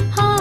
on.